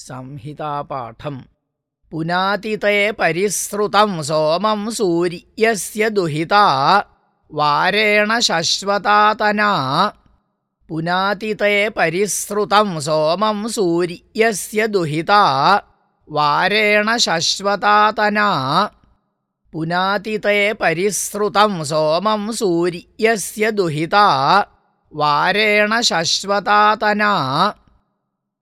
സംഹിതാപാഠം. പുനാതിതേ പരിസൃതം സോമം സൂര്യസ്യ ദുഹിത വാരേണ ശശ്വതാതനാ പുനാതിതേ പരിസൃതം സോമം സൂര്യസ്യ ദുഹിത വാരേണ ശശ്വതാതനാ പുനാതിതേ പരിസൃതം സോമം സൂര്യസ്യ ദുഹിത വാരേണ ശശ്വതാതനാ